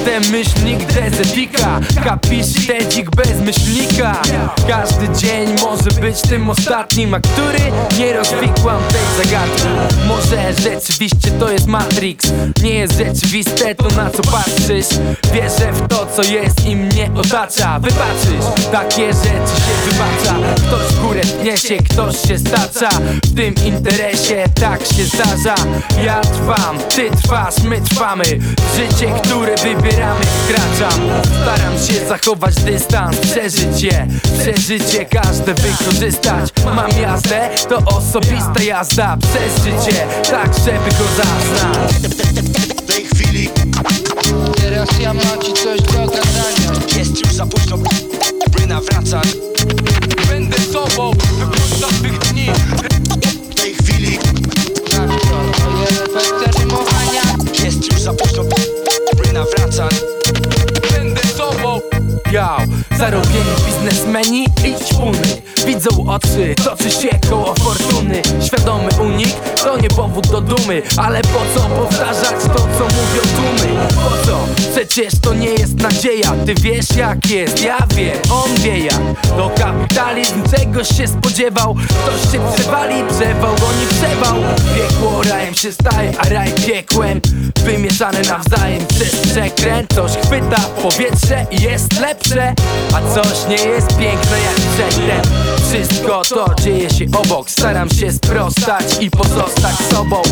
Jestem myślnik Dezepika Kapisz tedzik bez myślnika. Każdy dzień może być tym ostatnim A który? Nie rozwikłam tej zagadki. Może rzeczywiście to jest Matrix. Nie jest rzeczywiste to na co patrzysz. Wierzę w to co jest i mnie otacza. Wybaczysz, takie rzeczy się wybacza. Ktoś w górę tnie ktoś się stacza. W tym interesie tak się zdarza. Ja trwam, ty trwasz, my trwamy. Życie, które wybieramy wkraczam. Staram się zachować dystans, przeżyć je Przeżycie każde wykorzystać. Mam jazdę, to osobista jazda Przez życie, tak żeby go zaznać. W tej chwili. Teraz ja mam ci coś do gadania jest Yo, zarobieni biznesmeni i ćpuny Widzą oczy, toczy się koło fortuny Świadomy unik to nie powód do dumy Ale po co powtarzać to co co? Przecież to nie jest nadzieja. Ty wiesz jak jest, ja wiem, on wie jak. To kapitalizm. Czegoś się spodziewał. Ktoś się przewali, przewał goni przewał. Piekło rajem się staje, a raj piekłem. Wymieszane nawzajem przez przekręt Coś chwyta powietrze i jest lepsze. A coś nie jest piękne jak przedtem. Wszystko to dzieje się obok. Staram się sprostać i pozostać sobą